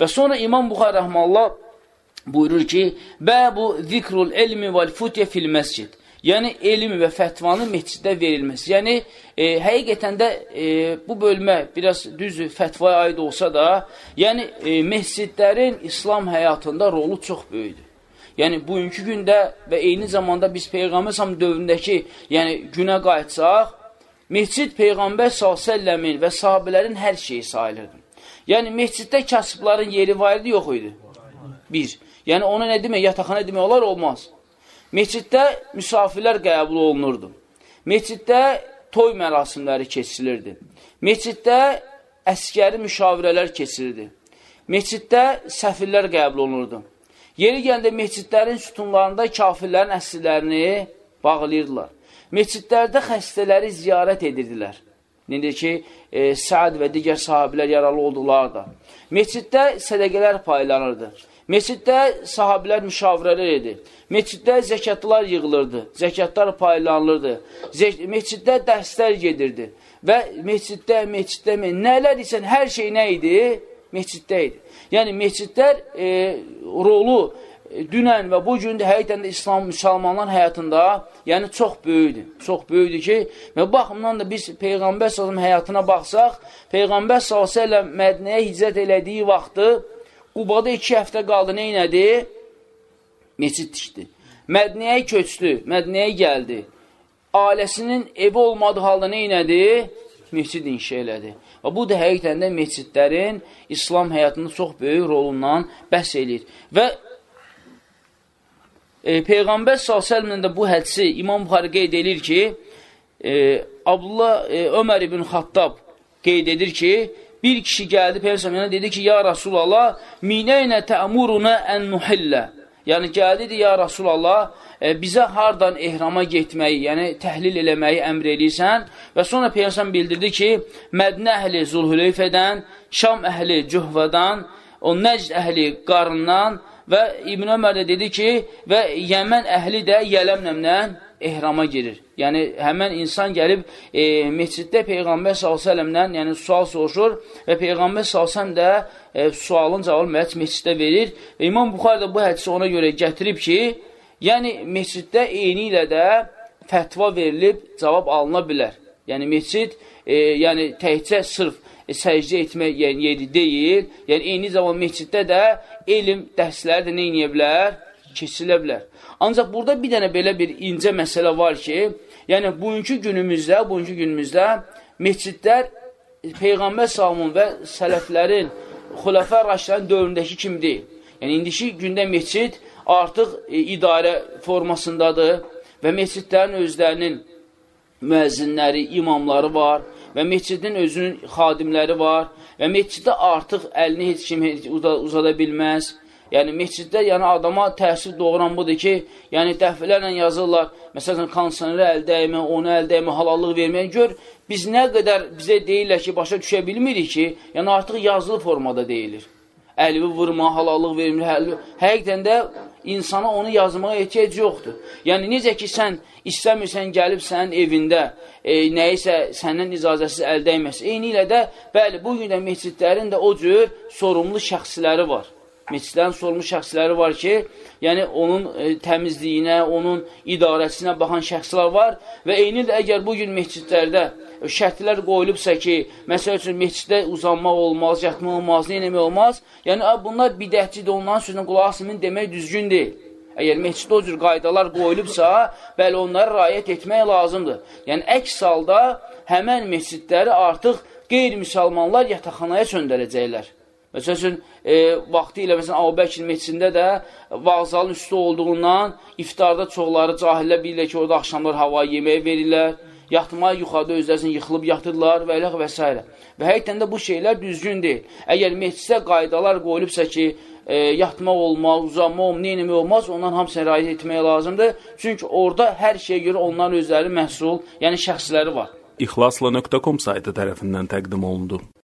Və sonra İmam Buxar rəhməllah buyurur ki, Bəbu zikrul elmi vəl futyə fil məscid. Yəni, elm və fətvanın mesciddə verilməsi. Yəni, e, həqiqətən də e, bu bölmə biraz düz fətvaya aid olsa da, yəni, e, mescidlərin İslam həyatında rolu çox böyüdür. Yəni, bugünkü gündə və eyni zamanda biz Peyğəmbər sam dövründəki yəni, günə qayıtsaq, mescid Peyğəmbər s.ə.v-in və sahabələrin hər şeyi sayılırdı. Yəni, mesciddə kasıbların yeri var idi, yox idi. Bir. Yəni, ona nə demək, yataqxana demək olar, olmaz. Mesciddə müsafirlər qəbul olunurdu. Mesciddə toy mərasimləri keçirilirdi. Mesciddə əskəri müşavirələr keçirildi. Mesciddə səfirlər qəbul olunurdu. Yeri gəldə mescidlərin sütunlarında kafirlərin əsrlərini bağlayırdılar. Mescidlərdə xəstələri ziyarət edirdilər. Necə ki, e, Səad və digər sahabilər yaralı oldular da. Mesciddə sədəqələr paylanırdı. Mesciddə sahabilər müşavirələr edir. Mesciddə zəkatlar yığılırdı, zəkatlar paylanılırdı. Mesciddə dərslər gedirdi. Və mesciddə, mesciddə, nələr isə hər şey nə idi? Mesciddə idi. Yəni, mescidlər e, rolu dünən və bu gün də həqiqətən də İslam müsəlmanlar həyatında yəni çox böyükdür. Çox böyükdür ki, və baxımdan da biz Peyğəmbər s.ə.v həyatına baxsaq, Peyğəmbər s.ə.v Mədnəyə hicrət elədiyi vaxtı Qubada iki həftə qaldı, nə inədi? Meçid tikdi. Mədnəyə köçdü, Mədnəyə gəldi. Ailəsinin evi olmadığı halda nə inədi? Meçid inşa elədi. Və bu da həqiqətən də meçidlərin İslam həyatında çox böyük rolundan bəhs eləyir. Və e, Peyğəmbər s.ə.v də bu hədsi İmam Buxarı qeyd edir ki, e, Abdullah e, Ömər ibn Xattab qeyd edir ki, bir kişi gəldi Peyğəmbər dedi ki, ya Rasulallah, minəynə təmuruna ən nuhillə. Yəni, gəldi, ya Rasulallah, e, bizə hardan ehrama getməyi, yəni təhlil eləməyi əmr eləyirsən və sonra Peyyəsən bildirdi ki, Mədnə əhli Zulhüleyfədən, Şam əhli Cühvadan, o Nəcd əhli qarından və İbn Ömər də dedi ki, və Yəmən əhli də Yələmnəmlə ehrama girir. Yəni, həmən insan gəlib e, mesciddə Peyğəmbər s.ə.v-dən yəni, sual soruşur və Peyğəmbər s.ə.v də e, sualın cavabını məhz mesciddə verir. Və İmam Buxar da bu hədisi ona görə gətirib ki, yəni mesciddə eyni ilə də fətva verilib cavab alına bilər. Yəni, mescid, e, yəni təhcə sırf e, səcdə etmək yəni, yeri deyil. Yəni, eyni zaman mesciddə də elm dərsləri də eləyə bilər? Keçilə bilər. Ancaq burada bir dənə belə bir incə məsələ var ki, yəni bugünkü günümüzdə, bugünkü günümüzdə mescidlər Peyğəmbər salmun və sələflərin, xulafə raşların dövründəki kimi deyil. Yəni, indiki gündə mescid artıq e, idarə formasındadır və mescidlərin özlərinin müəzzinləri, imamları var və mescidin özünün xadimləri var və mesciddə artıq əlini heç kim uzada bilməz Yəni, mesciddə yəni, adama təsir doğuran budur ki, yəni dəfələrlə yazırlar, məsələn, kondisioneri əl dəymə, onu əl dəymə, halallıq verməyə gör, biz nə qədər bizə deyirlər ki, başa düşə bilmirik ki, yəni artıq yazılı formada deyilir. Əlvi vurma, halallıq vermir, həll... həqiqdən də insana onu yazmağa ehtiyac yoxdur. Yəni, necə ki, sən istəmirsən gəlib sənin evində e, nəyisə səndən icazəsiz əl dəyməsi. Eyni ilə də, bəli, bu gün də mescidlərin də o cür sorumlu şəxsləri var meçidlərin sorumlu şəxsləri var ki, yəni onun e, təmizliyinə, onun idarəsinə baxan şəxslər var və eyni də əgər bugün meçidlərdə şərtlər qoyulubsa ki, məsəl üçün meçiddə uzanmaq olmaz, yatmaq olmaz, neynəmək olmaz, yəni bunlar bidətçidir, onların sözünə qulaq asımın demək düzgün deyil. Əgər meçiddə o cür qaydalar qoyulubsa, bəli onları rayət etmək lazımdır. Yəni, əks halda həmən meçidləri artıq qeyri-müsəlmanlar yataqxanaya çöndərəcəklər. Məsəl üçün, e, vaxtı ilə, məsələn, Avbəkir meçisində də vağzalın üstü olduğundan iftarda çoxları cahillər bilirlər ki, orada axşamlar hava yeməyə verirlər, yatmağa yuxarıda özlərini yıxılıb yatırlar və elə və s. Və həqiqətən də bu şeylər düzgün deyil. Əgər meçisə qaydalar qoyulubsa ki, e, yatmaq olmaz, uzanmaq olmaz, neynəmək olmaz, ondan hamısını rayət etmək lazımdır. Çünki orada hər şeyə görə onların özləri məhsul, yəni şəxsləri var. İxlasla.com saytı tərəfindən təqdim olundu.